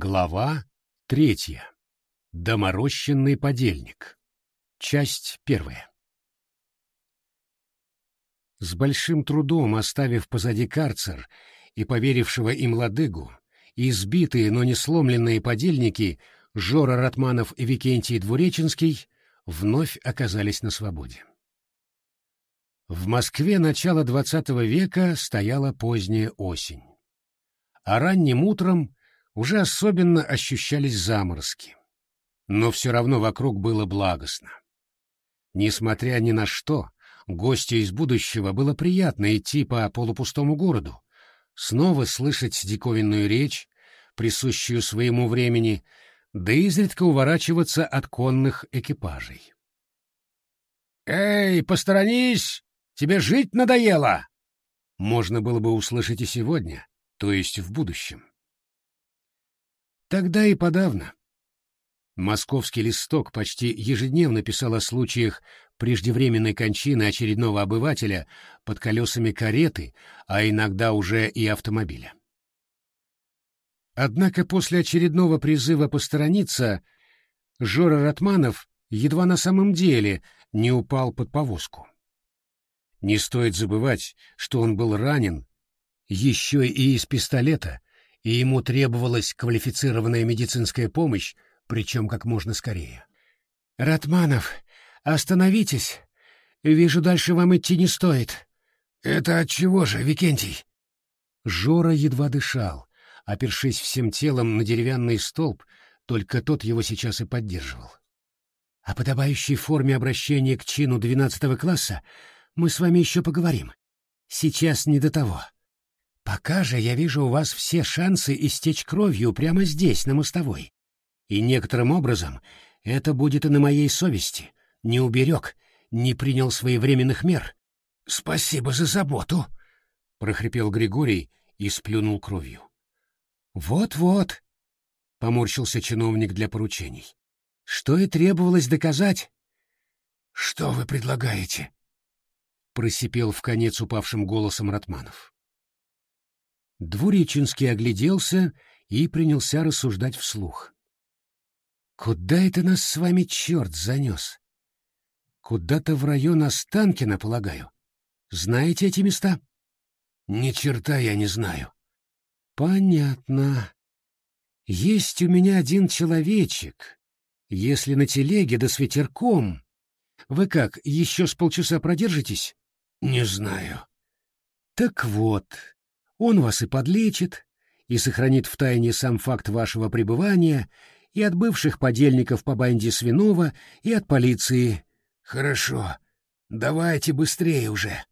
Глава третья. Доморощенный подельник. Часть первая. С большим трудом оставив позади карцер и поверившего им ладыгу, избитые, но не сломленные подельники Жора Ратманов и Викентий Двуреченский вновь оказались на свободе. В Москве начала XX века стояла поздняя осень. А ранним утром уже особенно ощущались заморозки. Но все равно вокруг было благостно. Несмотря ни на что, гостю из будущего было приятно идти по полупустому городу, снова слышать диковинную речь, присущую своему времени, да изредка уворачиваться от конных экипажей. «Эй, посторонись! Тебе жить надоело!» Можно было бы услышать и сегодня, то есть в будущем. Тогда и подавно. Московский листок почти ежедневно писал о случаях преждевременной кончины очередного обывателя под колесами кареты, а иногда уже и автомобиля. Однако после очередного призыва посторониться Жора Ратманов едва на самом деле не упал под повозку. Не стоит забывать, что он был ранен еще и из пистолета, и ему требовалась квалифицированная медицинская помощь, причем как можно скорее. «Ратманов, остановитесь! Вижу, дальше вам идти не стоит». «Это от чего же, Викентий?» Жора едва дышал, опершись всем телом на деревянный столб, только тот его сейчас и поддерживал. О подобающей форме обращения к чину двенадцатого класса мы с вами еще поговорим. Сейчас не до того. Пока же я вижу у вас все шансы истечь кровью прямо здесь, на мостовой. И некоторым образом это будет и на моей совести. Не уберег, не принял своевременных мер. — Спасибо за заботу, — прохрипел Григорий и сплюнул кровью. Вот — Вот-вот, — поморщился чиновник для поручений. — Что и требовалось доказать. — Что вы предлагаете? — просипел в конец упавшим голосом Ратманов. Двуреченский огляделся и принялся рассуждать вслух. «Куда это нас с вами черт занес? Куда-то в район Останкина, полагаю. Знаете эти места?» «Ни черта я не знаю». «Понятно. Есть у меня один человечек. Если на телеге да с ветерком. Вы как, еще с полчаса продержитесь?» «Не знаю». «Так вот, он вас и подлечит, и сохранит в тайне сам факт вашего пребывания, и от бывших подельников по банде Свинова, и от полиции. Хорошо, давайте быстрее уже.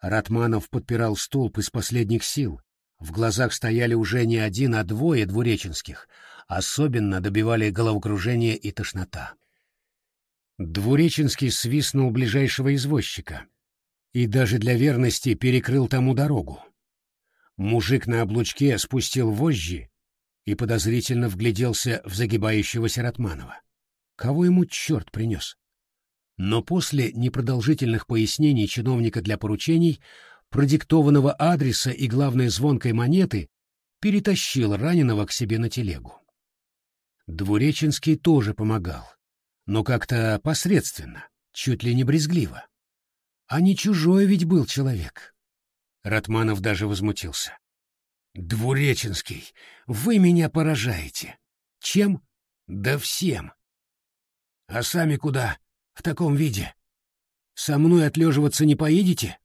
Ратманов подпирал столб из последних сил. В глазах стояли уже не один, а двое двуреченских. Особенно добивали головокружение и тошнота. Двуреченский свистнул ближайшего извозчика и даже для верности перекрыл тому дорогу. Мужик на облучке спустил вожжи и подозрительно вгляделся в загибающегося Ратманова. Кого ему черт принес? Но после непродолжительных пояснений чиновника для поручений, продиктованного адреса и, главной звонкой монеты, перетащил раненого к себе на телегу. Двуреченский тоже помогал, но как-то посредственно, чуть ли не брезгливо. А не чужой ведь был человек. Ратманов даже возмутился. «Двуреченский, вы меня поражаете. Чем? Да всем. А сами куда? В таком виде? Со мной отлеживаться не поедете?»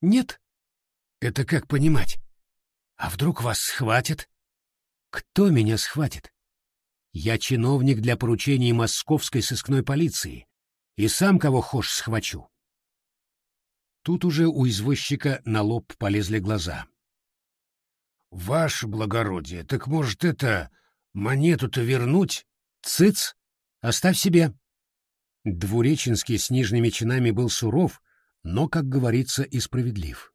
«Нет». «Это как понимать? А вдруг вас схватят?» «Кто меня схватит? Я чиновник для поручений московской сыскной полиции, и сам кого хошь схвачу. Тут уже у извозчика на лоб полезли глаза. — Ваше благородие, так может это монету-то вернуть? — Цыц! Оставь себе! Двуреченский с нижними чинами был суров, но, как говорится, и справедлив.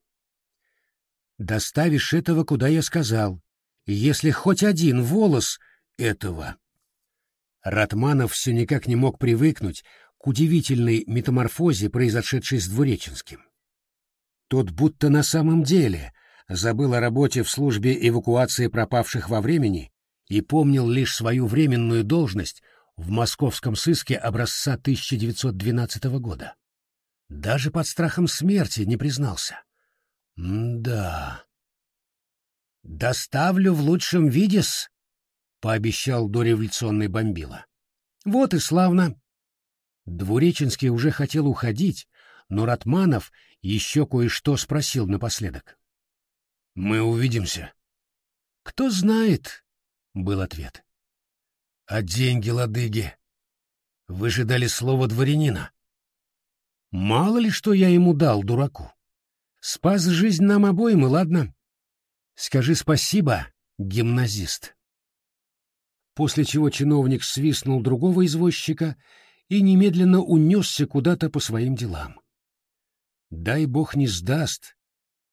«Доставишь этого, куда я сказал, если хоть один волос этого...» Ратманов все никак не мог привыкнуть к удивительной метаморфозе, произошедшей с Двуреченским. Тот будто на самом деле забыл о работе в службе эвакуации пропавших во времени и помнил лишь свою временную должность в московском сыске образца 1912 года. Даже под страхом смерти не признался. М-да. «Доставлю в лучшем виде-с», — пообещал дореволюционный бомбила. «Вот и славно». Двуреченский уже хотел уходить, но Ратманов еще кое-что спросил напоследок. «Мы увидимся». «Кто знает», — был ответ. «А деньги, ладыги? Вы же дали слово дворянина». «Мало ли, что я ему дал, дураку. Спас жизнь нам обоим, и ладно. Скажи спасибо, гимназист». После чего чиновник свистнул другого извозчика и немедленно унесся куда-то по своим делам. Дай бог не сдаст,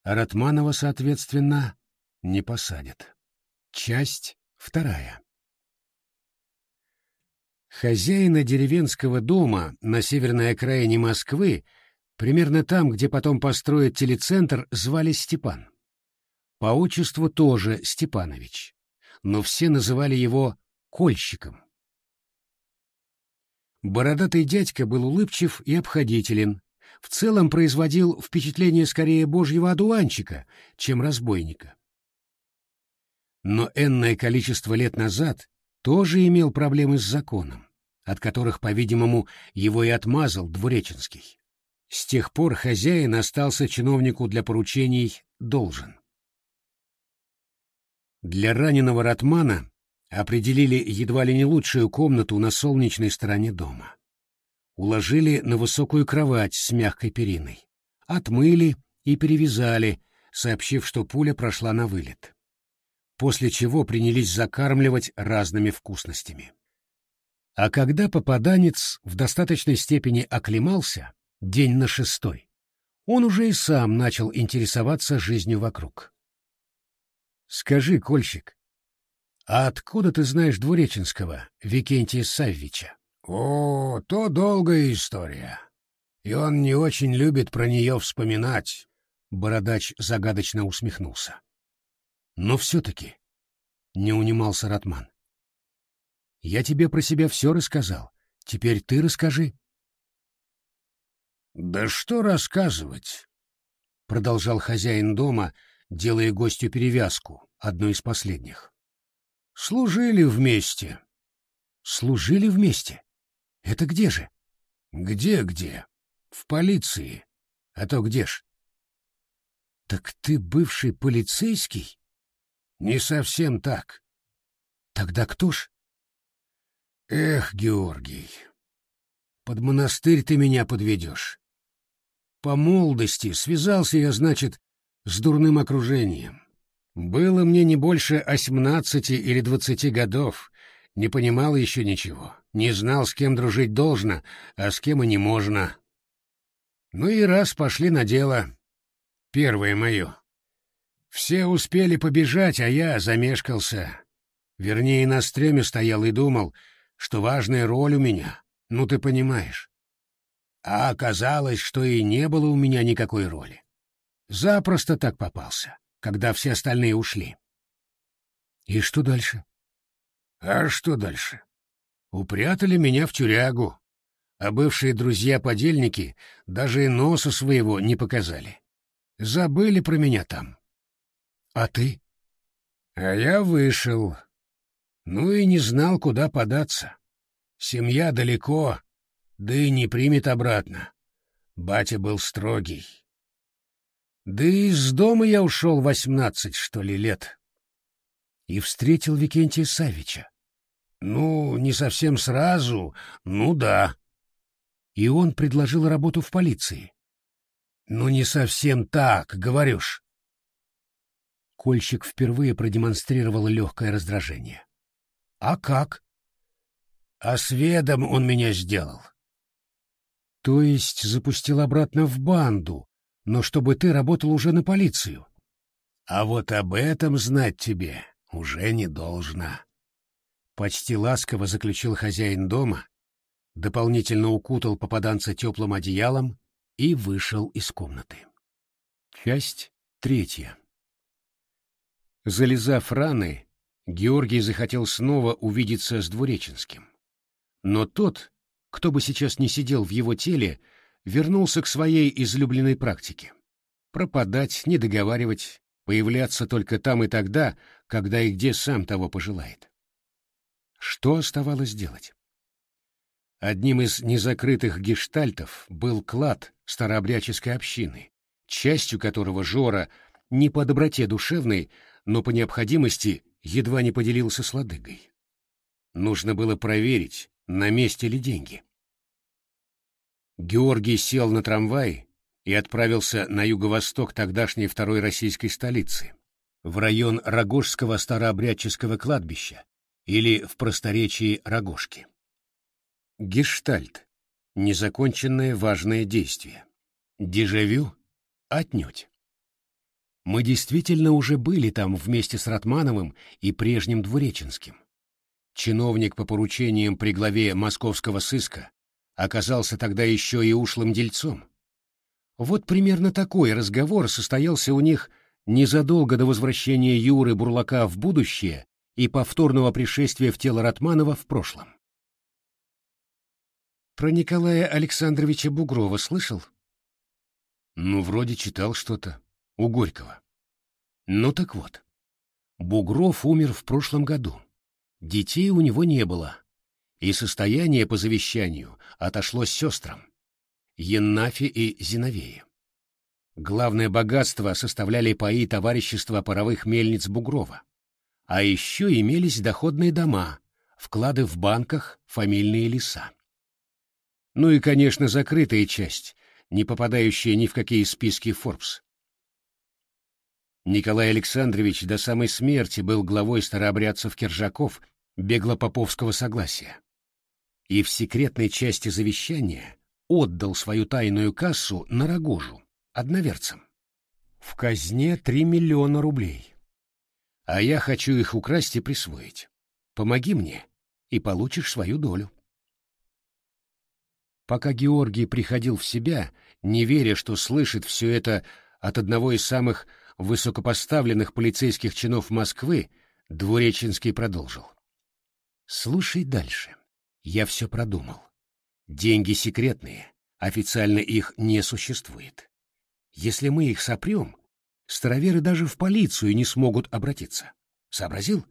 а Ратманова, соответственно, не посадят. Часть вторая. Хозяина деревенского дома на северной окраине Москвы, примерно там, где потом построят телецентр, звали Степан. По отчеству тоже Степанович, но все называли его Кольщиком. Бородатый дядька был улыбчив и обходителен, в целом производил впечатление скорее божьего одуванчика, чем разбойника. Но энное количество лет назад тоже имел проблемы с законом, от которых, по-видимому, его и отмазал Двуреченский. С тех пор хозяин остался чиновнику для поручений должен. Для раненого Ратмана определили едва ли не лучшую комнату на солнечной стороне дома. Уложили на высокую кровать с мягкой периной, отмыли и перевязали, сообщив, что пуля прошла на вылет после чего принялись закармливать разными вкусностями. А когда попаданец в достаточной степени оклемался, день на шестой, он уже и сам начал интересоваться жизнью вокруг. «Скажи, Кольщик, а откуда ты знаешь Двуреченского, Викентия Саввича?» «О, то долгая история, и он не очень любит про нее вспоминать», — Бородач загадочно усмехнулся. Но все-таки не унимался Ратман. Я тебе про себя все рассказал. Теперь ты расскажи. Да что рассказывать? Продолжал хозяин дома, делая гостю перевязку, одну из последних. Служили вместе. Служили вместе? Это где же? Где-где? В полиции. А то где ж? Так ты бывший полицейский? Не совсем так. Тогда кто ж? Эх, Георгий, под монастырь ты меня подведешь. По молодости связался я, значит, с дурным окружением. Было мне не больше осьмнадцати или двадцати годов, не понимал еще ничего, не знал, с кем дружить должно, а с кем и не можно. Ну и раз пошли на дело. Первое мое. Все успели побежать, а я замешкался. Вернее, на стреме стоял и думал, что важная роль у меня, ну ты понимаешь. А оказалось, что и не было у меня никакой роли. Запросто так попался, когда все остальные ушли. И что дальше? А что дальше? Упрятали меня в тюрягу, а бывшие друзья-подельники даже и носа своего не показали. Забыли про меня там. А ты? А я вышел. Ну и не знал, куда податься. Семья далеко, да и не примет обратно. Батя был строгий. Да и из дома я ушел восемнадцать, что ли, лет. И встретил Викентия Савича. Ну, не совсем сразу, ну да. И он предложил работу в полиции. Ну, не совсем так, говоришь. Кольщик впервые продемонстрировал легкое раздражение. «А как?» «А сведом он меня сделал». «То есть запустил обратно в банду, но чтобы ты работал уже на полицию?» «А вот об этом знать тебе уже не должно». Почти ласково заключил хозяин дома, дополнительно укутал попаданца теплым одеялом и вышел из комнаты. Часть третья. Залезав раны, Георгий захотел снова увидеться с Двуреченским. Но тот, кто бы сейчас не сидел в его теле, вернулся к своей излюбленной практике. Пропадать, не договаривать, появляться только там и тогда, когда и где сам того пожелает. Что оставалось делать? Одним из незакрытых гештальтов был клад старообрядческой общины, частью которого Жора не по доброте душевной, но по необходимости едва не поделился с ладыгой. Нужно было проверить, на месте ли деньги. Георгий сел на трамвай и отправился на юго-восток тогдашней второй российской столицы, в район Рогожского старообрядческого кладбища или в просторечии Рогожки. Гештальт. Незаконченное важное действие. Дежавю? Отнюдь. Мы действительно уже были там вместе с Ратмановым и прежним Двуреченским. Чиновник по поручениям при главе московского сыска оказался тогда еще и ушлым дельцом. Вот примерно такой разговор состоялся у них незадолго до возвращения Юры Бурлака в будущее и повторного пришествия в тело Ратманова в прошлом. Про Николая Александровича Бугрова слышал? Ну, вроде читал что-то. У Горького. Ну так вот. Бугров умер в прошлом году. Детей у него не было. И состояние по завещанию отошло сестрам. Еннафе и Зиновее. Главное богатство составляли паи товарищества паровых мельниц Бугрова. А еще имелись доходные дома, вклады в банках, фамильные леса. Ну и, конечно, закрытая часть, не попадающая ни в какие списки Forbes. Николай Александрович до самой смерти был главой старообрядцев Киржаков Беглопоповского согласия. И в секретной части завещания отдал свою тайную кассу на Рогожу, одноверцам. В казне три миллиона рублей. А я хочу их украсть и присвоить. Помоги мне, и получишь свою долю. Пока Георгий приходил в себя, не веря, что слышит все это от одного из самых высокопоставленных полицейских чинов Москвы, Двуреченский продолжил. «Слушай дальше. Я все продумал. Деньги секретные, официально их не существует. Если мы их сопрем, староверы даже в полицию не смогут обратиться. Сообразил?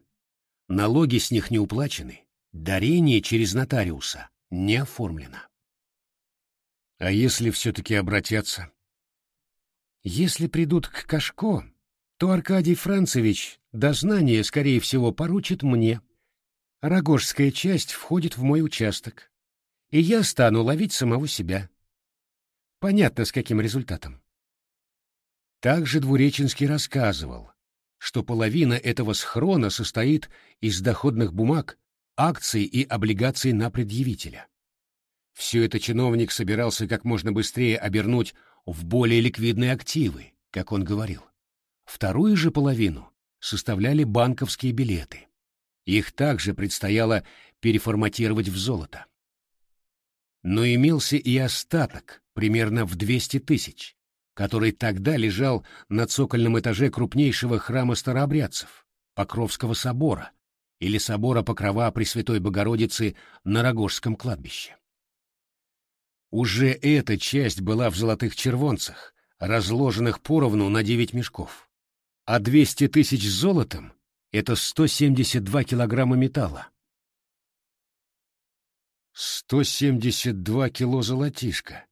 Налоги с них не уплачены, дарение через нотариуса не оформлено. А если все-таки обратятся? Если придут к Кашко, то Аркадий Францевич дознание, скорее всего, поручит мне. Рогожская часть входит в мой участок, и я стану ловить самого себя. Понятно, с каким результатом. Также Двуреченский рассказывал, что половина этого схрона состоит из доходных бумаг, акций и облигаций на предъявителя. Все это чиновник собирался как можно быстрее обернуть в более ликвидные активы, как он говорил. Вторую же половину составляли банковские билеты. Их также предстояло переформатировать в золото. Но имелся и остаток, примерно в 200 тысяч, который тогда лежал на цокольном этаже крупнейшего храма старообрядцев, Покровского собора, или собора Покрова Пресвятой Богородицы на Рогожском кладбище. Уже эта часть была в золотых червонцах, разложенных поровну на девять мешков. А двести тысяч золотом — это сто семьдесят два килограмма металла. Сто семьдесят два кило золотишка.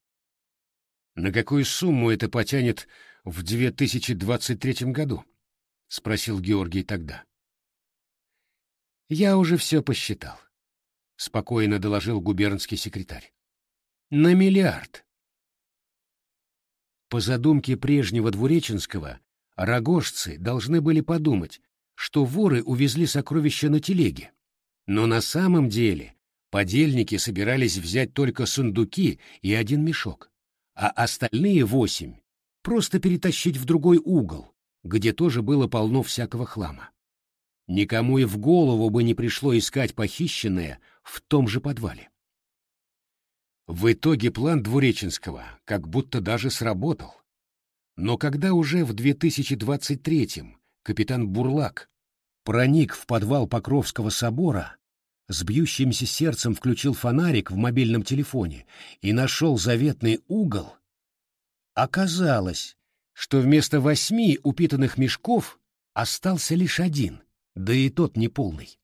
На какую сумму это потянет в две тысячи двадцать третьем году? — спросил Георгий тогда. «Я уже все посчитал», — спокойно доложил губернский секретарь на миллиард. По задумке прежнего Двуреченского, рогожцы должны были подумать, что воры увезли сокровища на телеге. Но на самом деле подельники собирались взять только сундуки и один мешок, а остальные восемь просто перетащить в другой угол, где тоже было полно всякого хлама. Никому и в голову бы не пришло искать похищенное в том же подвале. В итоге план Двуреченского как будто даже сработал. Но когда уже в 2023-м капитан Бурлак проник в подвал Покровского собора, с бьющимся сердцем включил фонарик в мобильном телефоне и нашел заветный угол, оказалось, что вместо восьми упитанных мешков остался лишь один, да и тот неполный.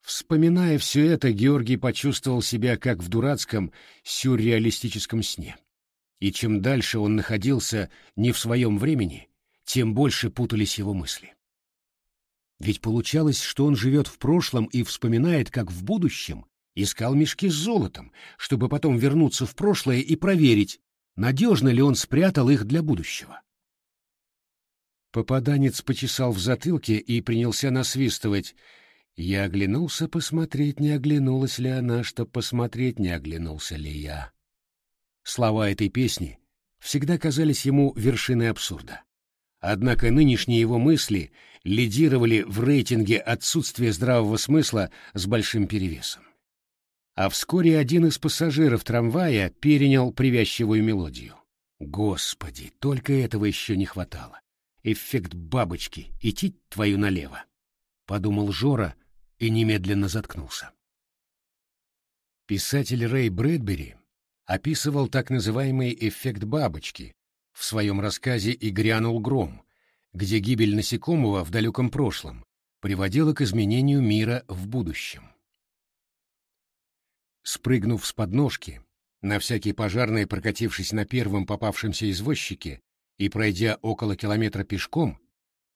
Вспоминая все это, Георгий почувствовал себя как в дурацком сюрреалистическом сне. И чем дальше он находился не в своем времени, тем больше путались его мысли. Ведь получалось, что он живет в прошлом и вспоминает, как в будущем искал мешки с золотом, чтобы потом вернуться в прошлое и проверить, надежно ли он спрятал их для будущего. Попаданец почесал в затылке и принялся насвистывать — я оглянулся посмотреть, не оглянулась ли она, чтоб посмотреть, не оглянулся ли я. Слова этой песни всегда казались ему вершиной абсурда. Однако нынешние его мысли лидировали в рейтинге отсутствия здравого смысла с большим перевесом. А вскоре один из пассажиров трамвая перенял привязчивую мелодию. Господи, только этого еще не хватало. Эффект бабочки, идти твою налево. Подумал Жора, и немедленно заткнулся. Писатель Рэй Брэдбери описывал так называемый эффект бабочки в своем рассказе «И грянул гром», где гибель насекомого в далеком прошлом приводила к изменению мира в будущем. Спрыгнув с подножки, на всякий пожарный прокатившись на первом попавшемся извозчике и пройдя около километра пешком,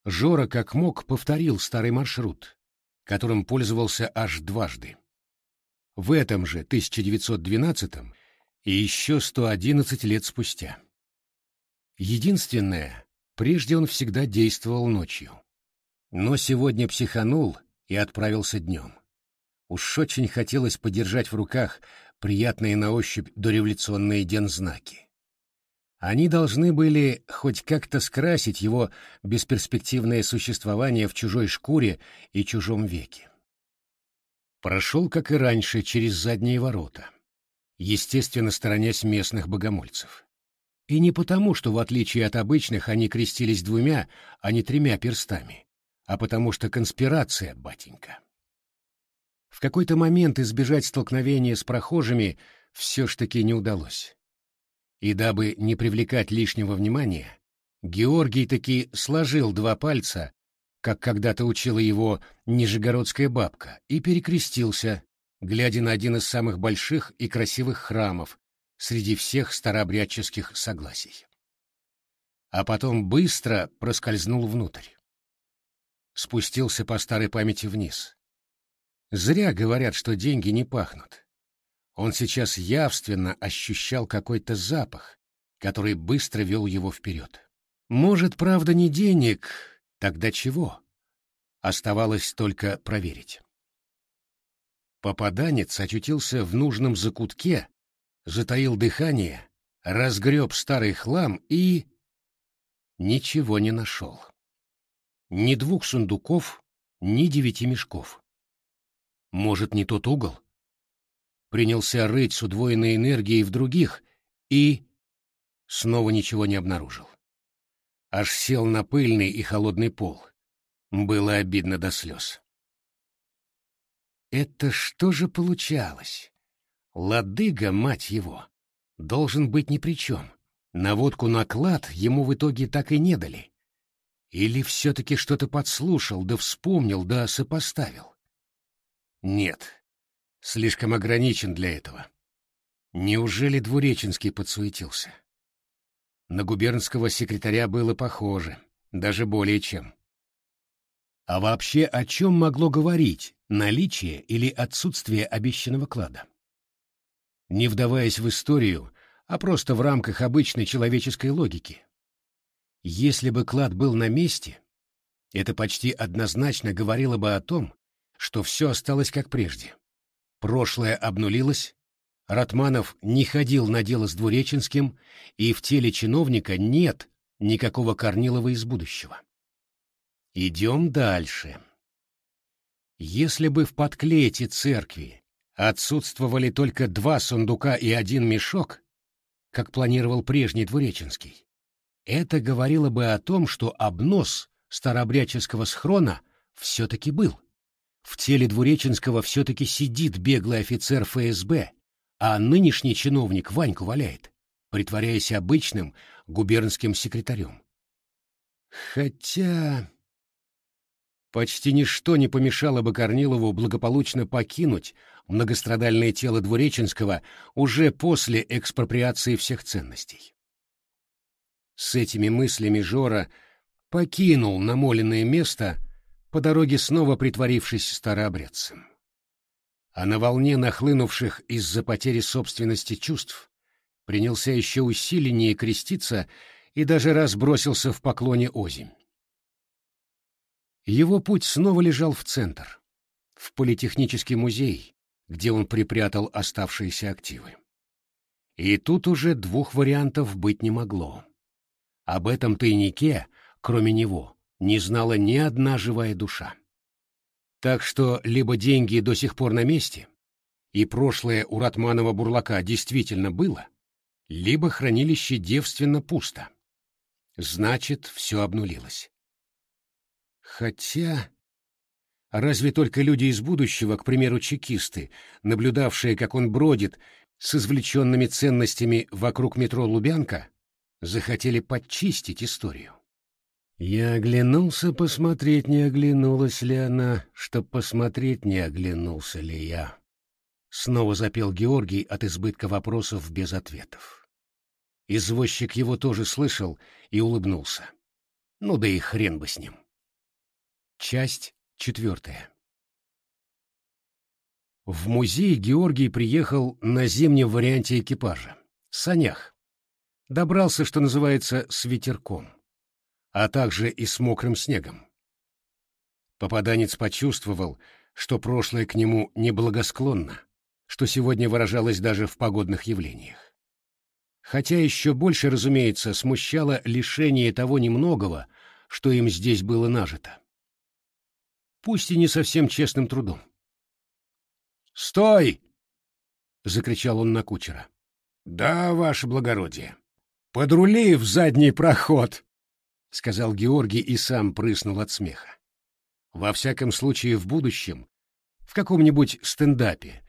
Жора как мог повторил старый маршрут, которым пользовался аж дважды. В этом же 1912 и еще 111 лет спустя. Единственное, прежде он всегда действовал ночью. Но сегодня психанул и отправился днем. Уж очень хотелось подержать в руках приятные на ощупь дореволюционные дензнаки. Они должны были хоть как-то скрасить его бесперспективное существование в чужой шкуре и чужом веке. Прошел, как и раньше, через задние ворота, естественно, сторонясь местных богомольцев. И не потому, что, в отличие от обычных, они крестились двумя, а не тремя перстами, а потому что конспирация, батенька. В какой-то момент избежать столкновения с прохожими все ж таки не удалось. И дабы не привлекать лишнего внимания, Георгий таки сложил два пальца, как когда-то учила его нижегородская бабка, и перекрестился, глядя на один из самых больших и красивых храмов среди всех старообрядческих согласий. А потом быстро проскользнул внутрь. Спустился по старой памяти вниз. Зря говорят, что деньги не пахнут. Он сейчас явственно ощущал какой-то запах, который быстро вел его вперед. Может, правда, не денег, тогда чего? Оставалось только проверить. Попаданец очутился в нужном закутке, затаил дыхание, разгреб старый хлам и... Ничего не нашел. Ни двух сундуков, ни девяти мешков. Может, не тот угол? принялся рыть с удвоенной энергией в других и... снова ничего не обнаружил. Аж сел на пыльный и холодный пол. Было обидно до слез. Это что же получалось? Ладыга, мать его, должен быть ни при чем. Наводку на клад ему в итоге так и не дали. Или все-таки что-то подслушал, да вспомнил, да сопоставил? Нет, слишком ограничен для этого. Неужели Двуреченский подсуетился? На губернского секретаря было похоже, даже более чем. А вообще о чем могло говорить наличие или отсутствие обещанного клада? Не вдаваясь в историю, а просто в рамках обычной человеческой логики. Если бы клад был на месте, это почти однозначно говорило бы о том, что все осталось как прежде. Прошлое обнулилось, Ратманов не ходил на дело с Двуреченским, и в теле чиновника нет никакого Корнилова из будущего. Идем дальше. Если бы в подклете церкви отсутствовали только два сундука и один мешок, как планировал прежний Двуреченский, это говорило бы о том, что обнос старообрядческого схрона все-таки был. В теле Двуреченского все-таки сидит беглый офицер ФСБ, а нынешний чиновник Ваньку валяет, притворяясь обычным губернским секретарем. Хотя... Почти ничто не помешало бы Корнилову благополучно покинуть многострадальное тело Двуреченского уже после экспроприации всех ценностей. С этими мыслями Жора покинул намоленное место, по дороге снова притворившись старообрядцем. А на волне нахлынувших из-за потери собственности чувств принялся еще усиленнее креститься и даже раз бросился в поклоне озимь. Его путь снова лежал в центр, в политехнический музей, где он припрятал оставшиеся активы. И тут уже двух вариантов быть не могло. Об этом тайнике, кроме него, не знала ни одна живая душа. Так что либо деньги до сих пор на месте, и прошлое у Ратманова бурлака действительно было, либо хранилище девственно пусто. Значит, все обнулилось. Хотя... Разве только люди из будущего, к примеру, чекисты, наблюдавшие, как он бродит с извлеченными ценностями вокруг метро Лубянка, захотели подчистить историю. Я оглянулся посмотреть, не оглянулась ли она, чтоб посмотреть, не оглянулся ли я. Снова запел Георгий от избытка вопросов без ответов. Извозчик его тоже слышал и улыбнулся. Ну да и хрен бы с ним. Часть четвертая. В музей Георгий приехал на зимнем варианте экипажа, санях. Добрался, что называется, с ветерком, а также и с мокрым снегом. Попаданец почувствовал, что прошлое к нему неблагосклонно, что сегодня выражалось даже в погодных явлениях. Хотя еще больше, разумеется, смущало лишение того немногого, что им здесь было нажито пусть и не совсем честным трудом. «Стой!» — закричал он на кучера. «Да, ваше благородие. Подрули в задний проход!» — сказал Георгий и сам прыснул от смеха. Во всяком случае, в будущем, в каком-нибудь стендапе,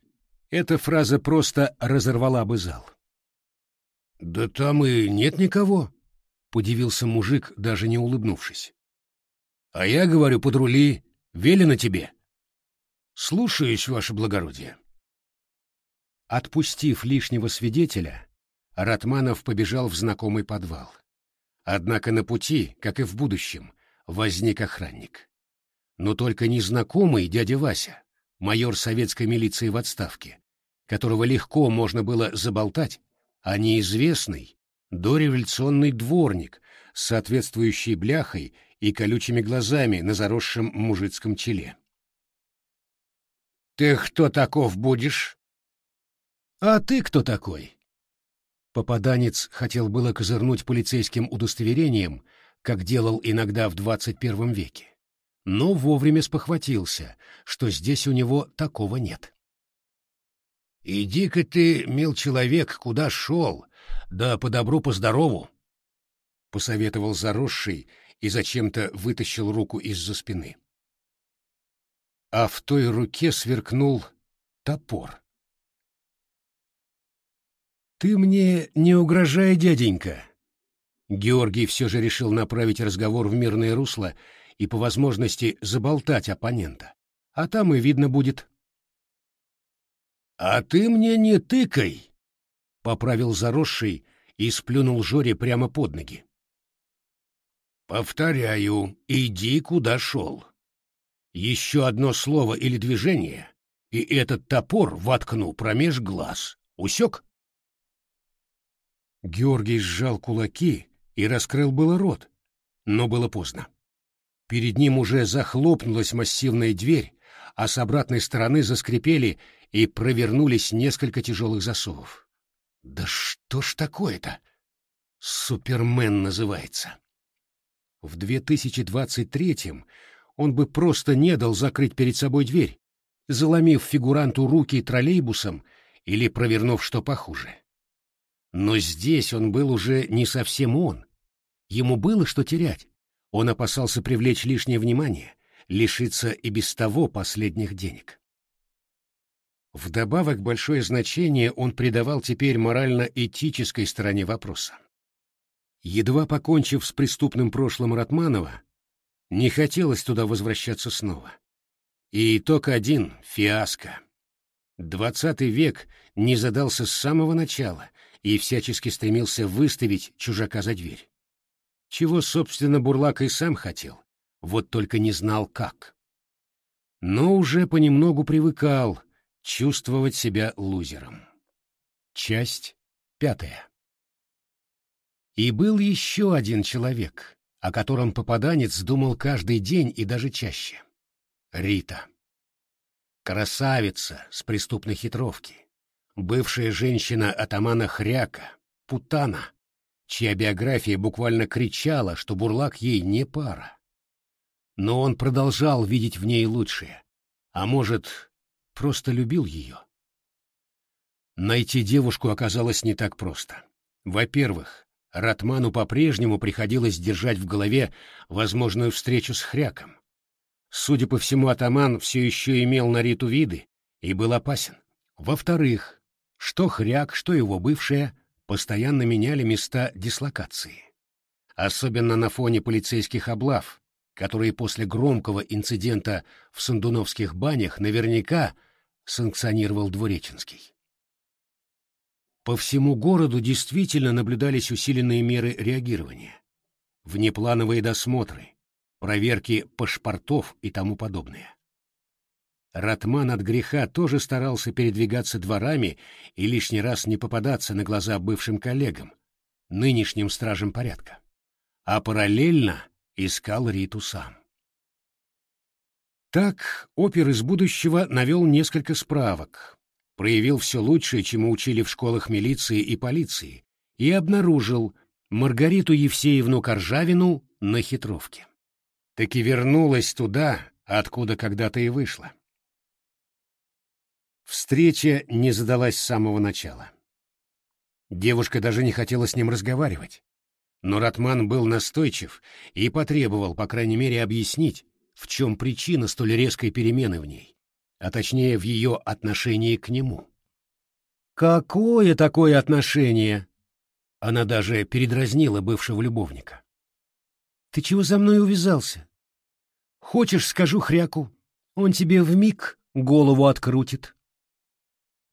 эта фраза просто разорвала бы зал. «Да там и нет никого», — подивился мужик, даже не улыбнувшись. «А я говорю, подрули, Велено тебе. Слушаюсь, ваше благородие. Отпустив лишнего свидетеля, Ратманов побежал в знакомый подвал. Однако на пути, как и в будущем, возник охранник. Но только незнакомый дядя Вася, майор советской милиции в отставке, которого легко можно было заболтать, а неизвестный, дореволюционный дворник с соответствующей бляхой и колючими глазами на заросшем мужицком челе. «Ты кто таков будешь?» «А ты кто такой?» Попаданец хотел было козырнуть полицейским удостоверением, как делал иногда в двадцать первом веке, но вовремя спохватился, что здесь у него такого нет. «Иди-ка ты, мил человек, куда шел, да по добру, по здорову!» — посоветовал заросший и зачем-то вытащил руку из-за спины. А в той руке сверкнул топор. «Ты мне не угрожай, дяденька!» Георгий все же решил направить разговор в мирное русло и по возможности заболтать оппонента. А там и видно будет. «А ты мне не тыкай!» — поправил заросший и сплюнул Жоре прямо под ноги. Повторяю, иди куда шел. Еще одно слово или движение, и этот топор воткну промеж глаз. Усек? Георгий сжал кулаки и раскрыл было рот, но было поздно. Перед ним уже захлопнулась массивная дверь, а с обратной стороны заскрипели и провернулись несколько тяжелых засовов. Да что ж такое-то? Супермен называется. В 2023-м он бы просто не дал закрыть перед собой дверь, заломив фигуранту руки троллейбусом или провернув что похуже. Но здесь он был уже не совсем он. Ему было что терять. Он опасался привлечь лишнее внимание, лишиться и без того последних денег. Вдобавок большое значение он придавал теперь морально-этической стороне вопроса. Едва покончив с преступным прошлым Ратманова, не хотелось туда возвращаться снова. И итог один — фиаско. Двадцатый век не задался с самого начала и всячески стремился выставить чужака за дверь. Чего, собственно, Бурлак и сам хотел, вот только не знал как. Но уже понемногу привыкал — Чувствовать себя лузером. Часть пятая. И был еще один человек, о котором попаданец думал каждый день и даже чаще. Рита. Красавица с преступной хитровки. Бывшая женщина атамана Хряка, Путана, чья биография буквально кричала, что Бурлак ей не пара. Но он продолжал видеть в ней лучшее. А может, просто любил ее. Найти девушку оказалось не так просто. Во-первых, Ратману по-прежнему приходилось держать в голове возможную встречу с Хряком. Судя по всему, атаман все еще имел на Риту виды и был опасен. Во-вторых, что Хряк, что его бывшая постоянно меняли места дислокации. Особенно на фоне полицейских облав, которые после громкого инцидента в Сандуновских банях наверняка санкционировал Двуреченский. По всему городу действительно наблюдались усиленные меры реагирования, внеплановые досмотры, проверки паспортов и тому подобное. Ратман от греха тоже старался передвигаться дворами и лишний раз не попадаться на глаза бывшим коллегам, нынешним стражам порядка, а параллельно искал Риту сам. Так опер из будущего навел несколько справок, проявил все лучшее, чему учили в школах милиции и полиции, и обнаружил Маргариту Евсеевну Коржавину на хитровке. Таки вернулась туда, откуда когда-то и вышла. Встреча не задалась с самого начала. Девушка даже не хотела с ним разговаривать. Но Ратман был настойчив и потребовал, по крайней мере, объяснить, в чем причина столь резкой перемены в ней, а точнее в ее отношении к нему. «Какое такое отношение?» Она даже передразнила бывшего любовника. «Ты чего за мной увязался? Хочешь, скажу хряку, он тебе вмиг голову открутит».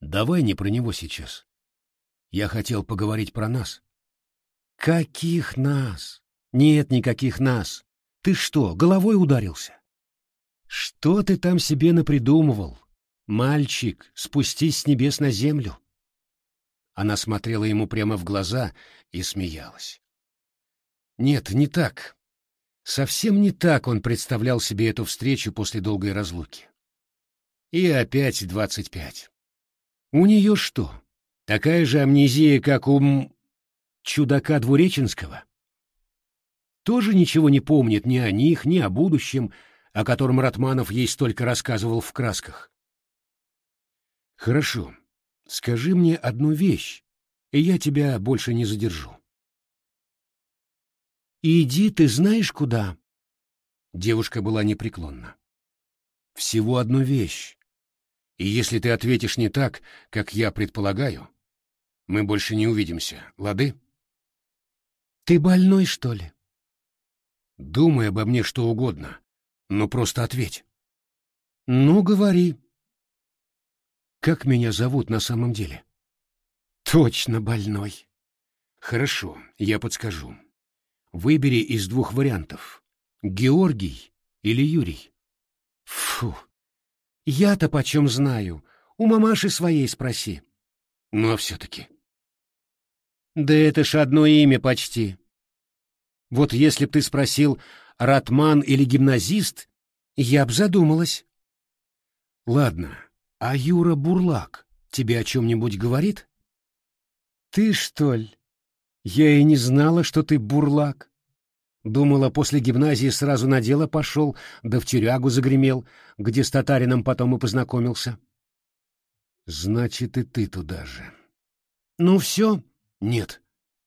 «Давай не про него сейчас. Я хотел поговорить про нас». «Каких нас? Нет никаких нас. Ты что, головой ударился? Что ты там себе напридумывал? Мальчик, спустись с небес на землю. Она смотрела ему прямо в глаза и смеялась. Нет, не так. Совсем не так он представлял себе эту встречу после долгой разлуки. И опять двадцать пять. У нее что, такая же амнезия, как у чудака Двуреченского? тоже ничего не помнит ни о них, ни о будущем, о котором Ратманов ей столько рассказывал в красках. «Хорошо, скажи мне одну вещь, и я тебя больше не задержу». «Иди ты знаешь куда?» Девушка была непреклонна. «Всего одну вещь, и если ты ответишь не так, как я предполагаю, мы больше не увидимся, лады?» «Ты больной, что ли?» Думай обо мне что угодно, но просто ответь. Ну, говори. Как меня зовут на самом деле? Точно больной. Хорошо, я подскажу. Выбери из двух вариантов. Георгий или Юрий. Фу. Я-то почем знаю. У мамаши своей спроси. Но все-таки. Да это ж одно имя почти. Вот если б ты спросил, ратман или гимназист, я б задумалась. Ладно, а Юра Бурлак тебе о чем-нибудь говорит? Ты, что ли? Я и не знала, что ты бурлак. Думала, после гимназии сразу на дело пошел, да в тюрягу загремел, где с татарином потом и познакомился. Значит, и ты туда же. Ну все? Нет,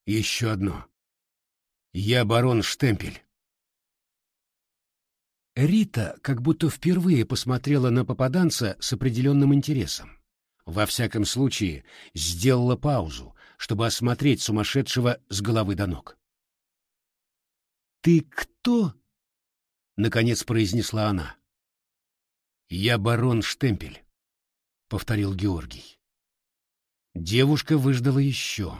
еще одно. Я барон Штемпель. Рита как будто впервые посмотрела на попаданца с определенным интересом. Во всяком случае, сделала паузу, чтобы осмотреть сумасшедшего с головы до ног. «Ты кто?» — наконец произнесла она. «Я барон Штемпель», — повторил Георгий. Девушка выждала еще,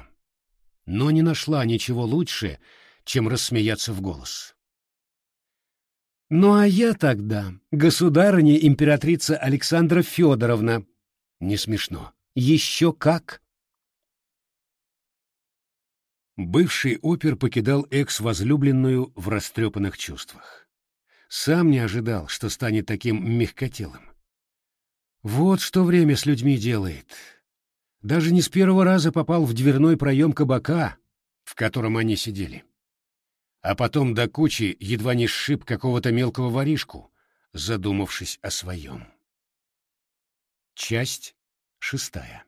но не нашла ничего лучше, чем рассмеяться в голос. «Ну а я тогда, государыня императрица Александра Федоровна». «Не смешно. Еще как!» Бывший опер покидал экс-возлюбленную в растрепанных чувствах. Сам не ожидал, что станет таким мягкотелым. Вот что время с людьми делает. Даже не с первого раза попал в дверной проем кабака, в котором они сидели. А потом до кучи едва не сшиб какого-то мелкого воришку, задумавшись о своем. Часть шестая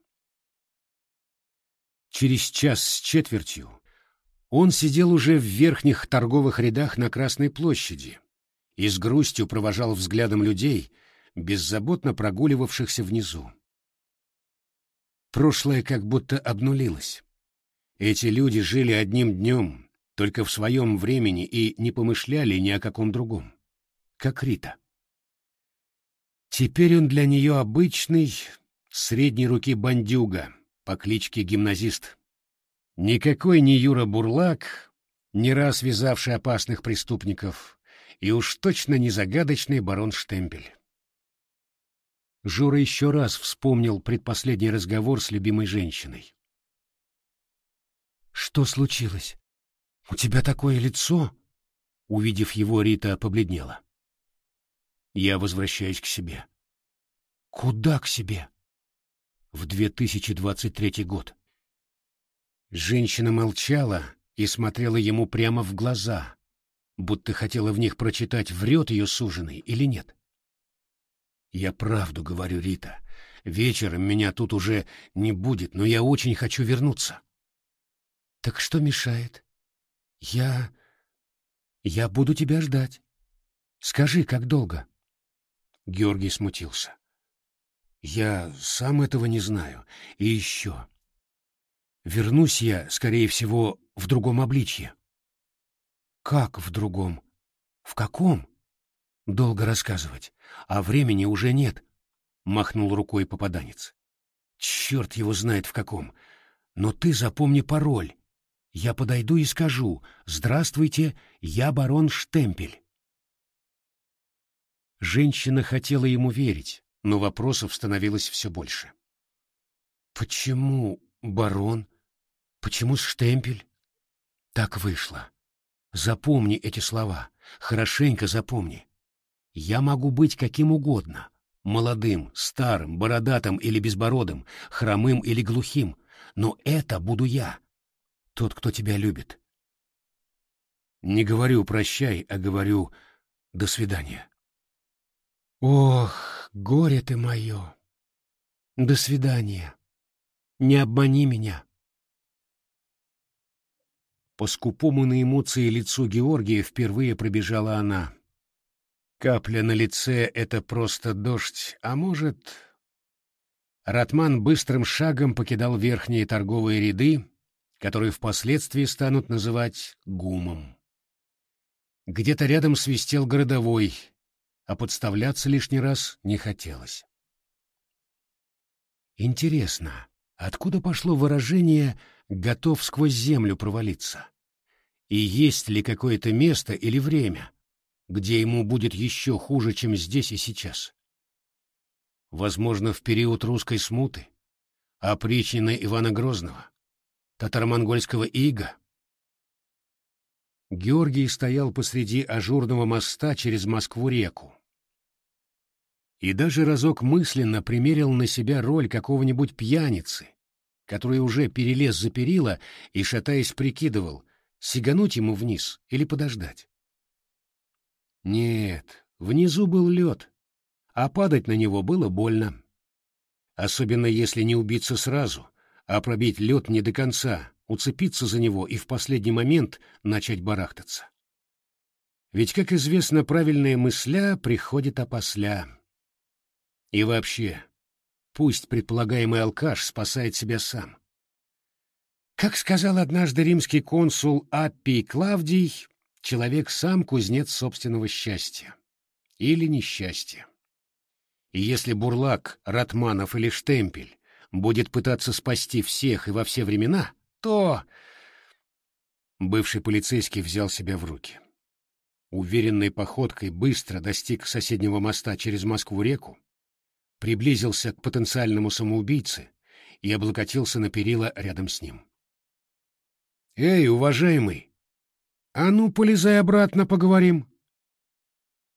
Через час с четвертью он сидел уже в верхних торговых рядах на Красной площади и с грустью провожал взглядом людей, беззаботно прогуливавшихся внизу. Прошлое как будто обнулилось. Эти люди жили одним днем, только в своем времени и не помышляли ни о каком другом. Как Рита. Теперь он для нее обычный, средней руки бандюга по кличке Гимназист. Никакой не Юра Бурлак, не раз вязавший опасных преступников, и уж точно не загадочный барон Штемпель. Жора еще раз вспомнил предпоследний разговор с любимой женщиной. «Что случилось? У тебя такое лицо?» Увидев его, Рита побледнела. «Я возвращаюсь к себе». «Куда к себе?» «В 2023 год». Женщина молчала и смотрела ему прямо в глаза, будто хотела в них прочитать, врет ее суженый или нет. «Я правду говорю, Рита. Вечером меня тут уже не будет, но я очень хочу вернуться». «Так что мешает? Я... я буду тебя ждать. Скажи, как долго?» Георгий смутился. «Я сам этого не знаю. И еще...» Вернусь я, скорее всего, в другом обличье. Как в другом? В каком? Долго рассказывать, а времени уже нет, махнул рукой попаданец. Черт его знает в каком. Но ты запомни пароль. Я подойду и скажу «Здравствуйте, я барон Штемпель». Женщина хотела ему верить, но вопросов становилось все больше. «Почему барон?» Почему штемпель? Так вышло. Запомни эти слова, хорошенько запомни. Я могу быть каким угодно, молодым, старым, бородатым или безбородым, хромым или глухим, но это буду я, тот, кто тебя любит. Не говорю «прощай», а говорю «до свидания». Ох, горе ты мое! До свидания. Не обмани меня. По скупому на эмоции лицу Георгия впервые пробежала она. Капля на лице — это просто дождь, а может... Ратман быстрым шагом покидал верхние торговые ряды, которые впоследствии станут называть гумом. Где-то рядом свистел городовой, а подставляться лишний раз не хотелось. Интересно, откуда пошло выражение готов сквозь землю провалиться. И есть ли какое-то место или время, где ему будет еще хуже, чем здесь и сейчас? Возможно, в период русской смуты, опричнины Ивана Грозного, татаро-монгольского ига. Георгий стоял посреди ажурного моста через Москву-реку и даже разок мысленно примерил на себя роль какого-нибудь пьяницы, который уже перелез за перила и, шатаясь, прикидывал, сигануть ему вниз или подождать. Нет, внизу был лед, а падать на него было больно. Особенно если не убиться сразу, а пробить лед не до конца, уцепиться за него и в последний момент начать барахтаться. Ведь, как известно, правильная мысля приходит опосля. И вообще, пусть предполагаемый алкаш спасает себя сам. Как сказал однажды римский консул Аппий Клавдий, человек сам кузнец собственного счастья. Или несчастья. И если Бурлак, Ратманов или Штемпель будет пытаться спасти всех и во все времена, то... Бывший полицейский взял себя в руки. Уверенной походкой быстро достиг соседнего моста через Москву-реку, приблизился к потенциальному самоубийце и облокотился на перила рядом с ним. «Эй, уважаемый, а ну, полезай обратно, поговорим!»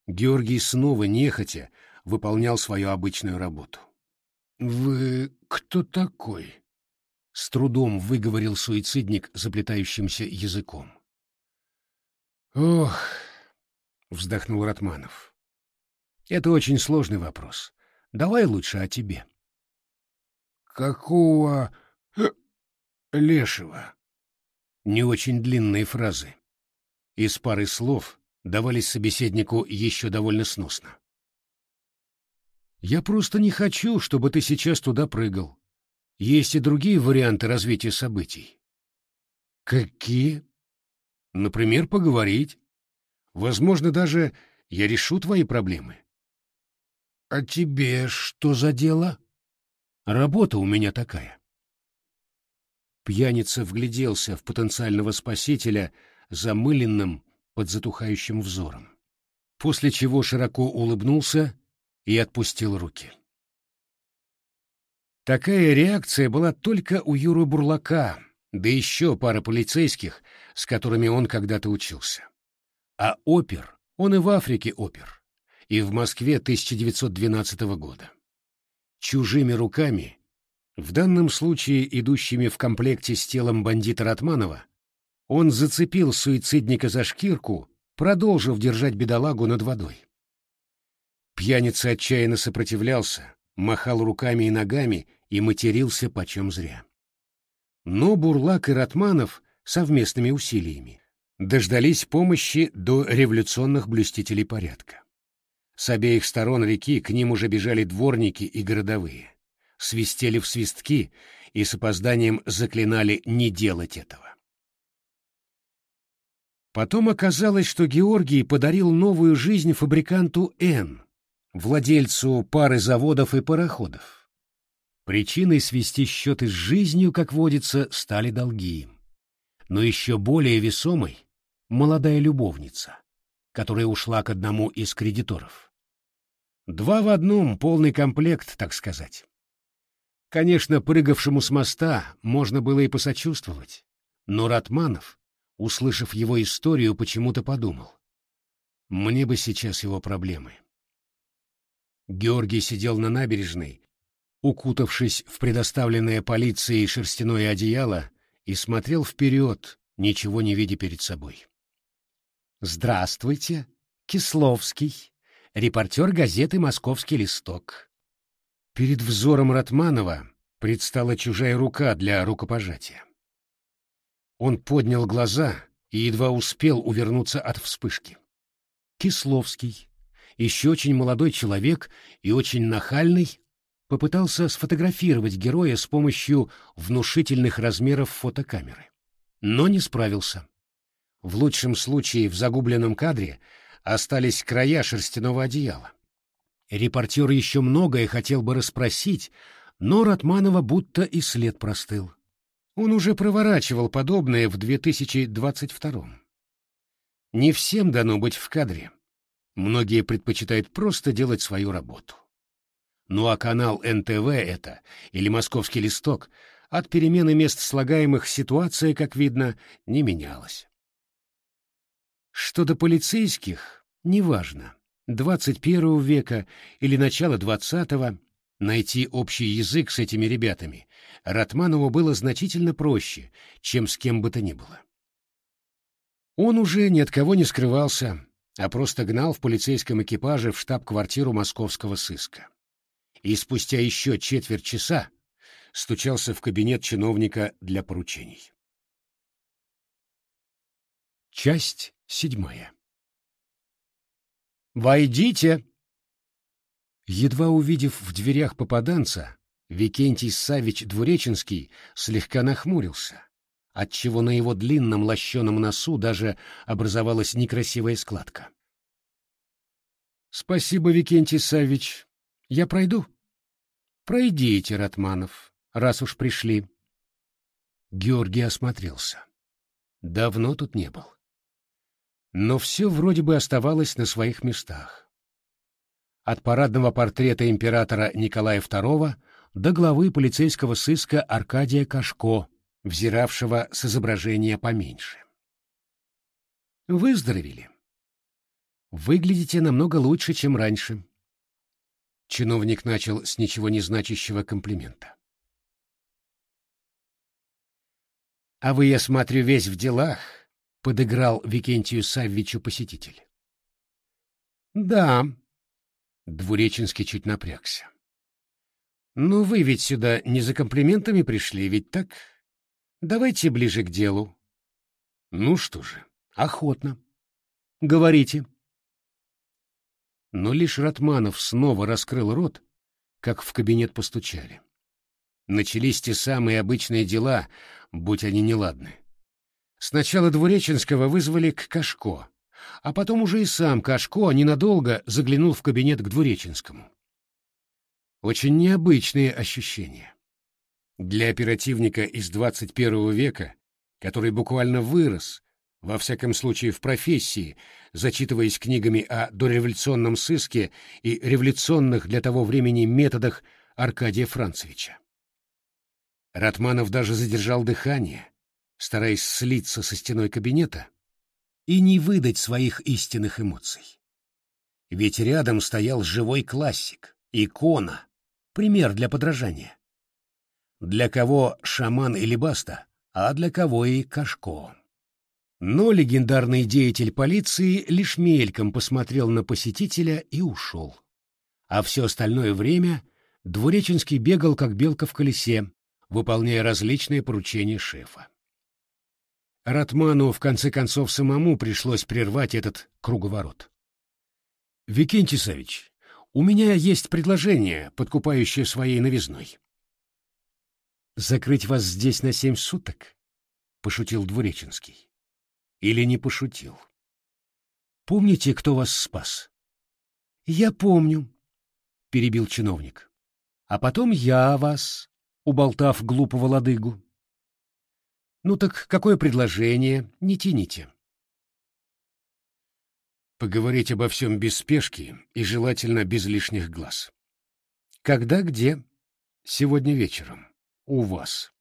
Георгий снова нехотя выполнял свою обычную работу. «Вы кто такой?» — с трудом выговорил суицидник заплетающимся языком. «Ох!» — вздохнул Ратманов. «Это очень сложный вопрос. Давай лучше о тебе». «Какого лешего?» Не очень длинные фразы. Из пары слов давались собеседнику еще довольно сносно. «Я просто не хочу, чтобы ты сейчас туда прыгал. Есть и другие варианты развития событий». «Какие?» «Например, поговорить. Возможно, даже я решу твои проблемы». «А тебе что за дело?» «Работа у меня такая. Пьяница вгляделся в потенциального спасителя замыленным под затухающим взором, после чего широко улыбнулся и отпустил руки. Такая реакция была только у Юры Бурлака, да еще пара полицейских, с которыми он когда-то учился. А опер, он и в Африке опер, и в Москве 1912 года. Чужими руками в данном случае идущими в комплекте с телом бандита Ратманова, он зацепил суицидника за шкирку, продолжив держать бедолагу над водой. Пьяница отчаянно сопротивлялся, махал руками и ногами и матерился почем зря. Но Бурлак и Ратманов совместными усилиями дождались помощи до революционных блюстителей порядка. С обеих сторон реки к ним уже бежали дворники и городовые свистели в свистки и с опозданием заклинали не делать этого. Потом оказалось, что Георгий подарил новую жизнь фабриканту Н, владельцу пары заводов и пароходов. Причиной свести счеты с жизнью, как водится, стали долги. Но еще более весомой — молодая любовница, которая ушла к одному из кредиторов. Два в одном, полный комплект, так сказать. Конечно, прыгавшему с моста можно было и посочувствовать, но Ратманов, услышав его историю, почему-то подумал. Мне бы сейчас его проблемы. Георгий сидел на набережной, укутавшись в предоставленное полицией шерстяное одеяло, и смотрел вперед, ничего не видя перед собой. «Здравствуйте, Кисловский, репортер газеты «Московский листок». Перед взором Ратманова предстала чужая рука для рукопожатия. Он поднял глаза и едва успел увернуться от вспышки. Кисловский, еще очень молодой человек и очень нахальный, попытался сфотографировать героя с помощью внушительных размеров фотокамеры. Но не справился. В лучшем случае в загубленном кадре остались края шерстяного одеяла. Репортер еще многое хотел бы расспросить, но Ратманова будто и след простыл. Он уже проворачивал подобное в 2022-м. Не всем дано быть в кадре. Многие предпочитают просто делать свою работу. Ну а канал НТВ это, или «Московский листок», от перемены мест слагаемых ситуация, как видно, не менялась. Что до полицейских, неважно. 21 века или начала 20-го, найти общий язык с этими ребятами Ратманову было значительно проще, чем с кем бы то ни было. Он уже ни от кого не скрывался, а просто гнал в полицейском экипаже в штаб-квартиру московского сыска. И спустя еще четверть часа стучался в кабинет чиновника для поручений. Часть седьмая Войдите!» Едва увидев в дверях попаданца, Викентий Савич Двуреченский слегка нахмурился, отчего на его длинном лощеном носу даже образовалась некрасивая складка. «Спасибо, Викентий Савич. Я пройду?» «Пройдите, Ратманов, раз уж пришли». Георгий осмотрелся. Давно тут не был. Но все вроде бы оставалось на своих местах. От парадного портрета императора Николая II до главы полицейского сыска Аркадия Кашко, взиравшего с изображения поменьше. Выздоровели. Выглядите намного лучше, чем раньше. Чиновник начал с ничего не значащего комплимента. «А вы, я смотрю, весь в делах», — подыграл Викентию Саввичу посетитель. «Да», — Двуреченский чуть напрягся. «Ну вы ведь сюда не за комплиментами пришли, ведь так? Давайте ближе к делу». «Ну что же, охотно. Говорите». Но лишь Ратманов снова раскрыл рот, как в кабинет постучали. Начались те самые обычные дела, будь они неладны. Сначала Двуреченского вызвали к Кашко, а потом уже и сам Кашко ненадолго заглянул в кабинет к Двуреченскому. Очень необычные ощущения. Для оперативника из 21 века, который буквально вырос, во всяком случае в профессии, зачитываясь книгами о дореволюционном сыске и революционных для того времени методах Аркадия Францевича. Ратманов даже задержал дыхание, стараясь слиться со стеной кабинета и не выдать своих истинных эмоций. Ведь рядом стоял живой классик, икона, пример для подражания. Для кого шаман или баста, а для кого и Кашко. Но легендарный деятель полиции лишь мельком посмотрел на посетителя и ушел. А все остальное время Двуреченский бегал, как белка в колесе, выполняя различные поручения шефа. Ратману, в конце концов, самому пришлось прервать этот круговорот. «Викентий Савич, у меня есть предложение, подкупающее своей новизной». «Закрыть вас здесь на семь суток?» — пошутил Двуреченский. Или не пошутил? «Помните, кто вас спас?» «Я помню», — перебил чиновник. «А потом я вас, уболтав глупого ладыгу. Ну так какое предложение? Не тяните. Поговорить обо всем без спешки и желательно без лишних глаз. Когда, где? Сегодня вечером. У вас.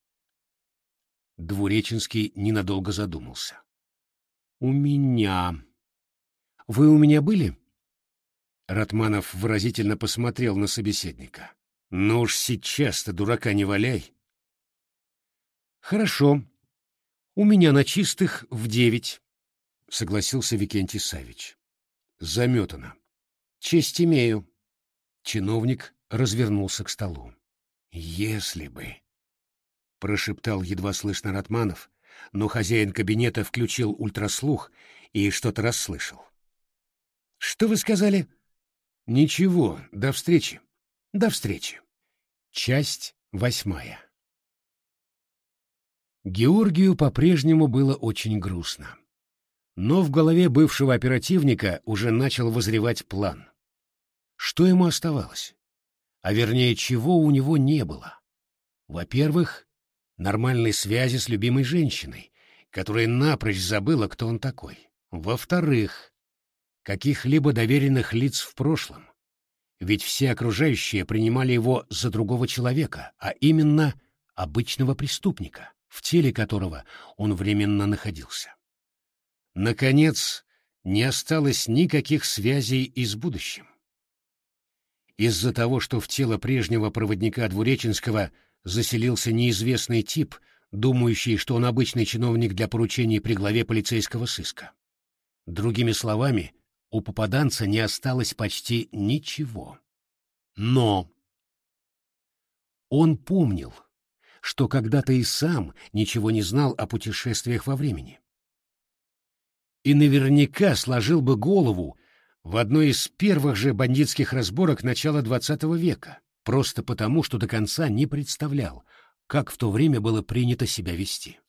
Двуреченский ненадолго задумался. У меня. Вы у меня были? Ратманов выразительно посмотрел на собеседника. Ну уж сейчас-то дурака не валяй. Хорошо. У меня на чистых в девять, согласился Викентий Савич. Заметано. Честь имею. Чиновник развернулся к столу. Если бы, прошептал едва слышно Ратманов, но хозяин кабинета включил ультраслух и что-то расслышал. Что вы сказали? Ничего, до встречи. До встречи. Часть восьмая. Георгию по-прежнему было очень грустно. Но в голове бывшего оперативника уже начал возревать план. Что ему оставалось? А вернее, чего у него не было? Во-первых, нормальной связи с любимой женщиной, которая напрочь забыла, кто он такой. Во-вторых, каких-либо доверенных лиц в прошлом ведь все окружающие принимали его за другого человека, а именно обычного преступника, в теле которого он временно находился. Наконец, не осталось никаких связей и с будущим. Из-за того, что в тело прежнего проводника Двуреченского заселился неизвестный тип, думающий, что он обычный чиновник для поручений при главе полицейского сыска. Другими словами, у попаданца не осталось почти ничего. Но он помнил, что когда-то и сам ничего не знал о путешествиях во времени. И наверняка сложил бы голову, в одной из первых же бандитских разборок начала XX века, просто потому, что до конца не представлял, как в то время было принято себя вести.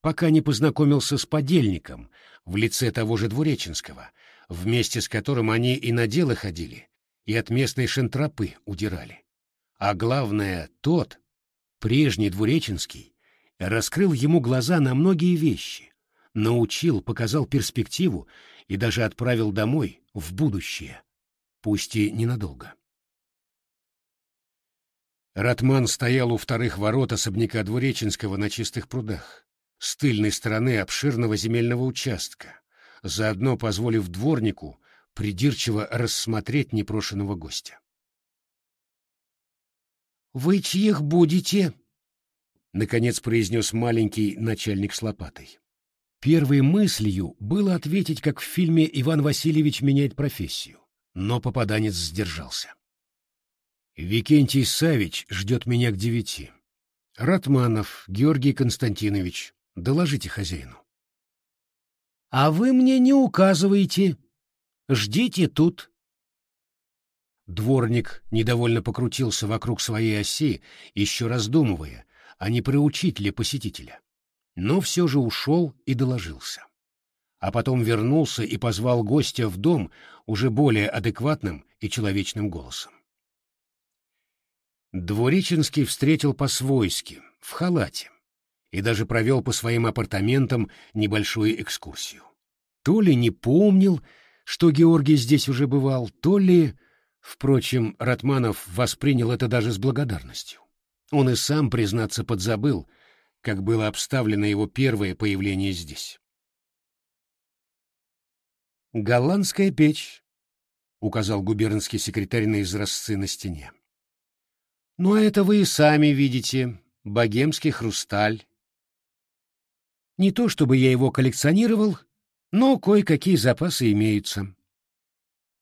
Пока не познакомился с подельником в лице того же Двуреченского, вместе с которым они и на дело ходили, и от местной шантропы удирали. А главное, тот, прежний Двуреченский, раскрыл ему глаза на многие вещи, научил, показал перспективу и даже отправил домой, в будущее, пусть и ненадолго. Ратман стоял у вторых ворот особняка Двуреченского на чистых прудах, с тыльной стороны обширного земельного участка, заодно позволив дворнику придирчиво рассмотреть непрошенного гостя. «Вы чьих будете?» — наконец произнес маленький начальник с лопатой. Первой мыслью было ответить, как в фильме «Иван Васильевич меняет профессию», но попаданец сдержался. «Викентий Савич ждет меня к девяти. Ратманов Георгий Константинович, доложите хозяину». «А вы мне не указываете. Ждите тут». Дворник недовольно покрутился вокруг своей оси, еще раздумывая, а не приучить ли посетителя. Но все же ушел и доложился. А потом вернулся и позвал гостя в дом уже более адекватным и человечным голосом. Двореченский встретил по-свойски, в халате, и даже провел по своим апартаментам небольшую экскурсию. То ли не помнил, что Георгий здесь уже бывал, то ли... Впрочем, Ратманов воспринял это даже с благодарностью. Он и сам, признаться, подзабыл, как было обставлено его первое появление здесь. «Голландская печь», — указал губернский секретарь на изразцы на стене. «Ну, а это вы и сами видите, богемский хрусталь. Не то чтобы я его коллекционировал, но кое-какие запасы имеются.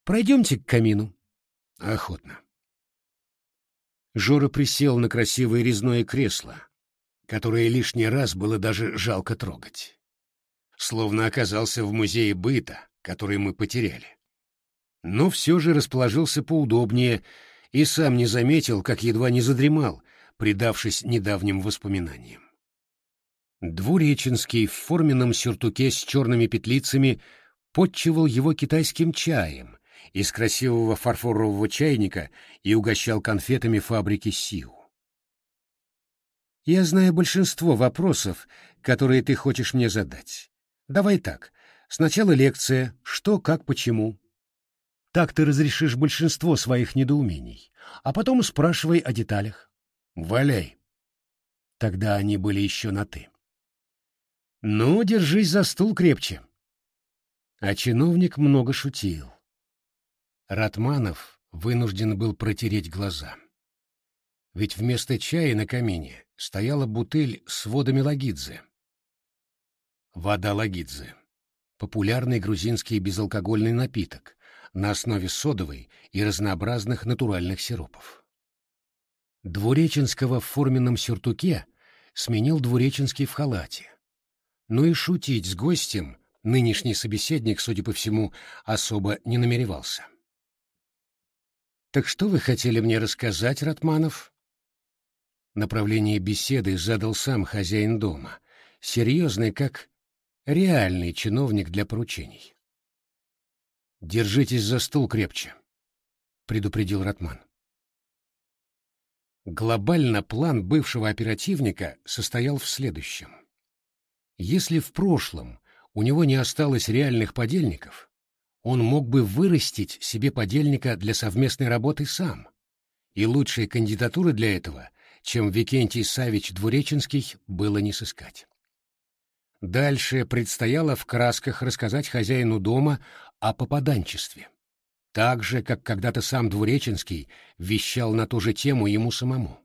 Пройдемте к камину». «Охотно». Жора присел на красивое резное кресло, которое лишний раз было даже жалко трогать. Словно оказался в музее быта, который мы потеряли. Но все же расположился поудобнее и сам не заметил, как едва не задремал, предавшись недавним воспоминаниям. Двуреченский в форменном сюртуке с черными петлицами подчивал его китайским чаем, из красивого фарфорового чайника и угощал конфетами фабрики Сиу. «Я знаю большинство вопросов, которые ты хочешь мне задать. Давай так. Сначала лекция «Что, как, почему». Так ты разрешишь большинство своих недоумений, а потом спрашивай о деталях. Валяй. Тогда они были еще на «ты». Ну, держись за стул крепче. А чиновник много шутил. Ратманов вынужден был протереть глаза. Ведь вместо чая на камине стояла бутыль с водами Лагидзе. Вода Лагидзе — популярный грузинский безалкогольный напиток на основе содовой и разнообразных натуральных сиропов. Двуреченского в форменном сюртуке сменил Двуреченский в халате. Но и шутить с гостем нынешний собеседник, судя по всему, особо не намеревался. Так что вы хотели мне рассказать, Ратманов? Направление беседы задал сам хозяин дома, серьезный, как реальный чиновник для поручений. Держитесь за стул крепче, предупредил Ратман. Глобально план бывшего оперативника состоял в следующем. Если в прошлом у него не осталось реальных подельников, он мог бы вырастить себе подельника для совместной работы сам. И лучшей кандидатуры для этого, чем Викентий Савич Двуреченский, было не сыскать. Дальше предстояло в красках рассказать хозяину дома о попаданчестве. Так же, как когда-то сам Двуреченский вещал на ту же тему ему самому.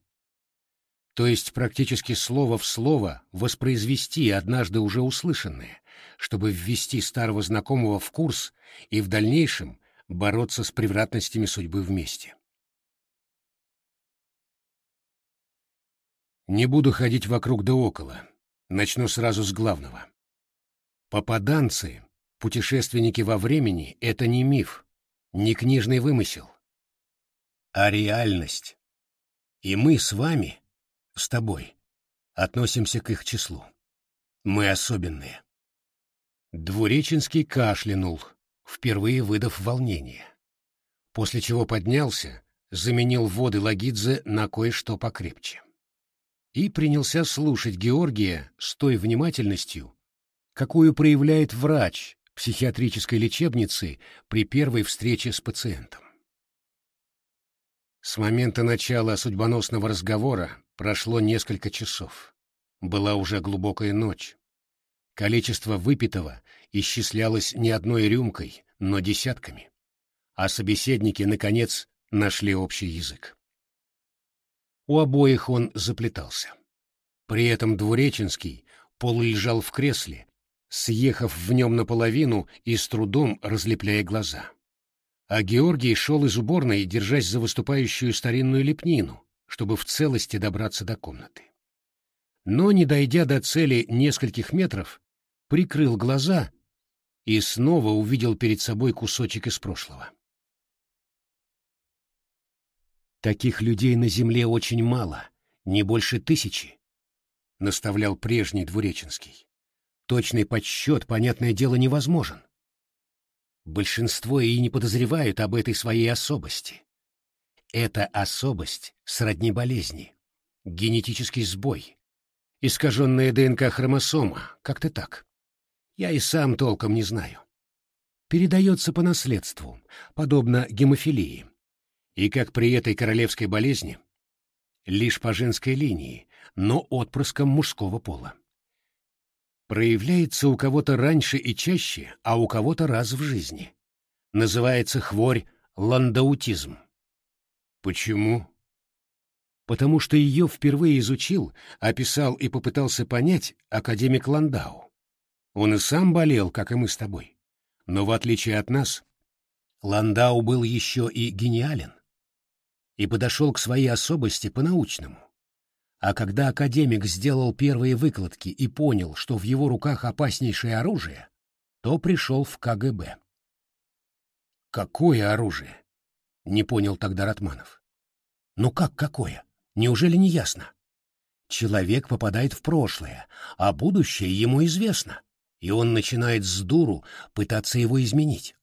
То есть практически слово в слово воспроизвести однажды уже услышанное, чтобы ввести старого знакомого в курс и в дальнейшем бороться с превратностями судьбы вместе. Не буду ходить вокруг да около. Начну сразу с главного. Попаданцы Путешественники во времени — это не миф, не книжный вымысел, а реальность. И мы с вами, с тобой, относимся к их числу. Мы особенные. Двуреченский кашлянул, впервые выдав волнение. После чего поднялся, заменил воды Лагидзе на кое-что покрепче. И принялся слушать Георгия с той внимательностью, какую проявляет врач психиатрической лечебницы при первой встрече с пациентом. С момента начала судьбоносного разговора прошло несколько часов. Была уже глубокая ночь. Количество выпитого исчислялось не одной рюмкой, но десятками. А собеседники, наконец, нашли общий язык. У обоих он заплетался. При этом Двуреченский полулежал в кресле, съехав в нем наполовину и с трудом разлепляя глаза. А Георгий шел из уборной, держась за выступающую старинную лепнину, чтобы в целости добраться до комнаты. Но, не дойдя до цели нескольких метров, прикрыл глаза и снова увидел перед собой кусочек из прошлого. Таких людей на земле очень мало, не больше тысячи, — наставлял прежний Двуреченский. Точный подсчет, понятное дело, невозможен. Большинство и не подозревают об этой своей особости. Эта особость сродни болезни, генетический сбой, искаженная ДНК-хромосома, как-то так. Я и сам толком не знаю. Передается по наследству, подобно гемофилии. И как при этой королевской болезни, лишь по женской линии, но отпрыском мужского пола. Проявляется у кого-то раньше и чаще, а у кого-то раз в жизни. Называется хворь ландаутизм. Почему? Потому что ее впервые изучил, описал и попытался понять академик Ландау. Он и сам болел, как и мы с тобой. Но в отличие от нас, Ландау был еще и гениален и подошел к своей особости по-научному. А когда академик сделал первые выкладки и понял, что в его руках опаснейшее оружие, то пришел в КГБ. «Какое оружие?» — не понял тогда Ратманов. «Ну как какое? Неужели не ясно?» Человек попадает в прошлое, а будущее ему известно и он начинает с дуру пытаться его изменить.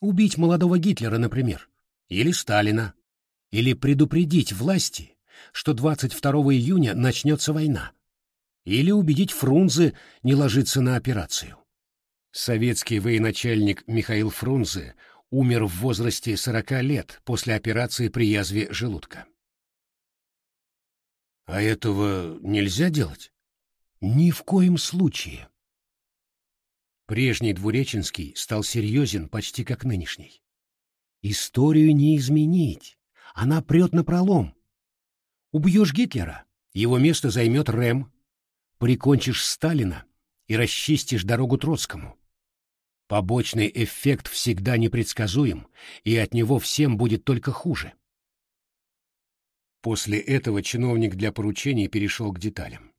Убить молодого Гитлера, например, или Сталина, или предупредить власти, что 22 июня начнется война, или убедить Фрунзе не ложиться на операцию. Советский военачальник Михаил Фрунзе умер в возрасте 40 лет после операции при язве желудка. А этого нельзя делать? Ни в коем случае. Прежний Двуреченский стал серьезен почти как нынешний. Историю не изменить, она прет на пролом. Убьешь Гитлера, его место займет Рэм. Прикончишь Сталина и расчистишь дорогу Троцкому. Побочный эффект всегда непредсказуем, и от него всем будет только хуже. После этого чиновник для поручений перешел к деталям.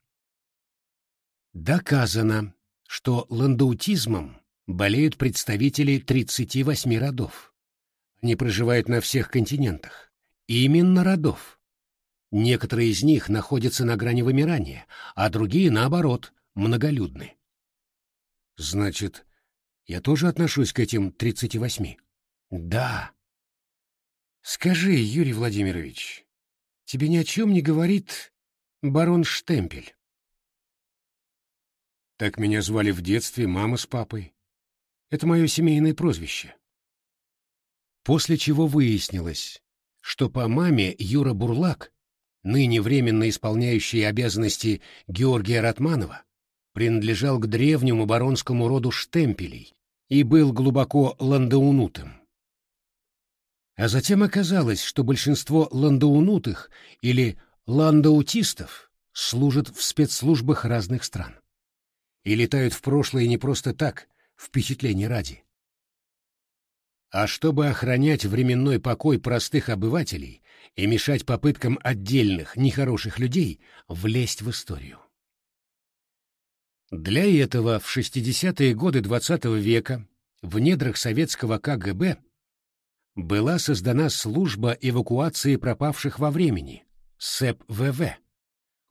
Доказано, что ландаутизмом болеют представители 38 родов. Они проживают на всех континентах. Именно родов. Некоторые из них находятся на грани вымирания, а другие, наоборот, многолюдны. Значит, я тоже отношусь к этим 38? Да. Скажи, Юрий Владимирович, тебе ни о чем не говорит барон Штемпель? Так меня звали в детстве мама с папой. Это мое семейное прозвище. После чего выяснилось, что по маме Юра Бурлак, ныне временно исполняющий обязанности Георгия Ратманова, принадлежал к древнему баронскому роду штемпелей и был глубоко ландаунутым. А затем оказалось, что большинство ландаунутых или ландаутистов служат в спецслужбах разных стран и летают в прошлое не просто так, впечатление ради, а чтобы охранять временной покой простых обывателей и мешать попыткам отдельных нехороших людей влезть в историю. Для этого в 60-е годы XX -го века в недрах советского КГБ была создана служба эвакуации пропавших во времени, СЭП-ВВ,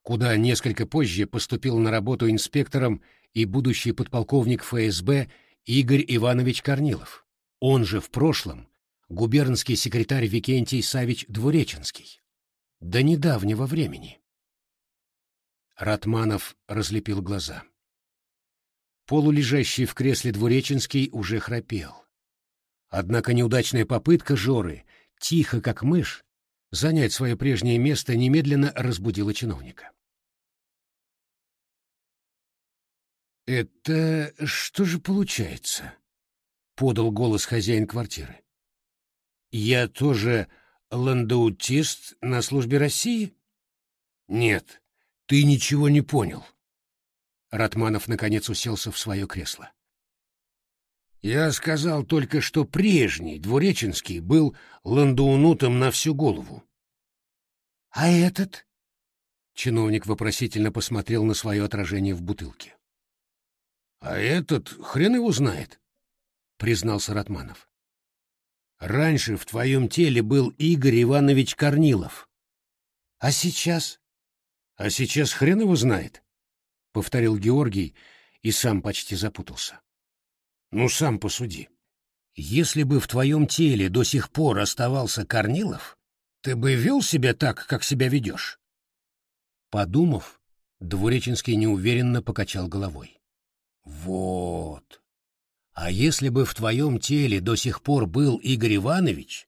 куда несколько позже поступил на работу инспектором и будущий подполковник ФСБ Игорь Иванович Корнилов, он же в прошлом губернский секретарь Викентий Савич Двуреченский. До недавнего времени. Ратманов разлепил глаза. Полулежащий в кресле Двуреченский уже храпел. Однако неудачная попытка Жоры, тихо как мышь, занять свое прежнее место немедленно разбудила чиновника. «Это что же получается?» — подал голос хозяин квартиры. «Я тоже ландаутист на службе России?» «Нет, ты ничего не понял». Ратманов наконец уселся в свое кресло. Я сказал только, что прежний Двуреченский был ландаунутом на всю голову. — А этот? — чиновник вопросительно посмотрел на свое отражение в бутылке. — А этот хрен его знает, — признался Ратманов. — Раньше в твоем теле был Игорь Иванович Корнилов. — А сейчас? — А сейчас хрен его знает, — повторил Георгий и сам почти запутался. Ну, сам посуди. Если бы в твоем теле до сих пор оставался Корнилов, ты бы вел себя так, как себя ведешь? Подумав, Двуреченский неуверенно покачал головой. Вот. А если бы в твоем теле до сих пор был Игорь Иванович,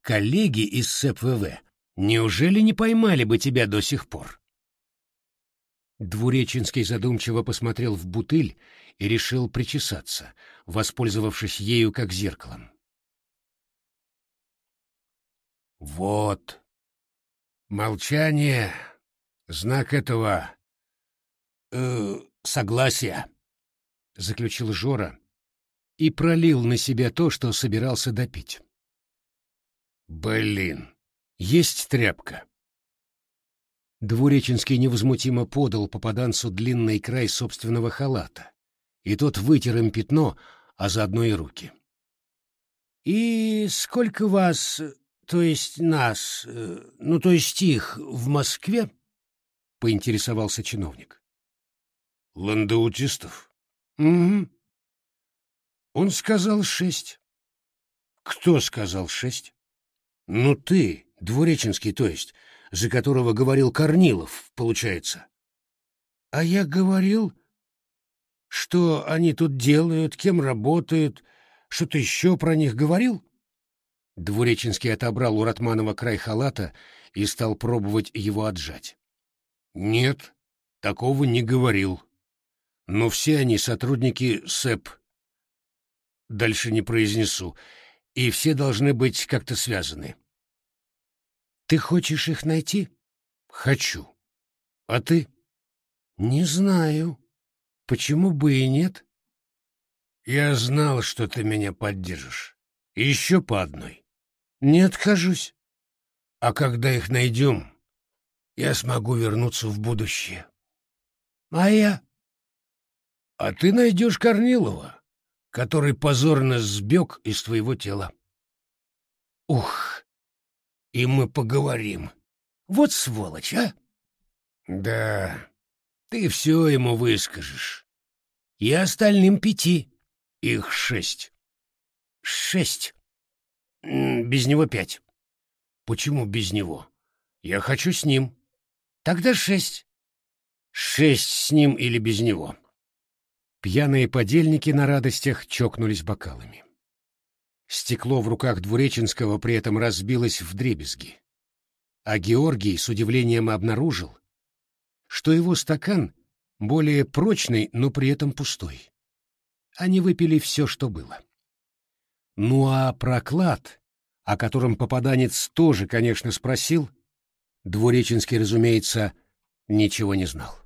коллеги из СЭПВВ неужели не поймали бы тебя до сих пор? Двуреченский задумчиво посмотрел в бутыль и решил причесаться, воспользовавшись ею как зеркалом. «Вот. Молчание — знак этого... Э, согласия», — заключил Жора и пролил на себя то, что собирался допить. «Блин, есть тряпка». Двуреченский невозмутимо подал попаданцу длинный край собственного халата, и тот вытер им пятно, а заодно и руки. — И сколько вас, то есть нас, э, ну, то есть их, в Москве? — поинтересовался чиновник. — Ландаутистов? — Угу. Он сказал шесть. — Кто сказал шесть? — Ну, ты, Двуреченский, то есть за которого говорил Корнилов, получается. А я говорил, что они тут делают, кем работают, что-то еще про них говорил? Двуреченский отобрал у Ратманова край халата и стал пробовать его отжать. Нет, такого не говорил. Но все они сотрудники СЭП. Дальше не произнесу. И все должны быть как-то связаны. Ты хочешь их найти? Хочу. А ты? Не знаю. Почему бы и нет? Я знал, что ты меня поддержишь. Еще по одной. Не откажусь. А когда их найдем, я смогу вернуться в будущее. А я? А ты найдешь Корнилова, который позорно сбег из твоего тела. Ух! и мы поговорим. Вот сволочь, а? Да, ты все ему выскажешь. И остальным пяти. Их шесть. Шесть. Без него пять. Почему без него? Я хочу с ним. Тогда шесть. Шесть с ним или без него. Пьяные подельники на радостях чокнулись бокалами. Стекло в руках Двуреченского при этом разбилось в дребезги. А Георгий с удивлением обнаружил, что его стакан более прочный, но при этом пустой. Они выпили все, что было. Ну а про клад, о котором попаданец тоже, конечно, спросил, Двуреченский, разумеется, ничего не знал.